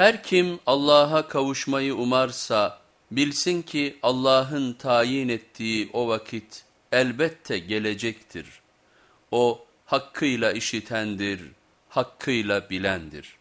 Her kim Allah'a kavuşmayı umarsa bilsin ki Allah'ın tayin ettiği o vakit elbette gelecektir. O hakkıyla işitendir, hakkıyla bilendir.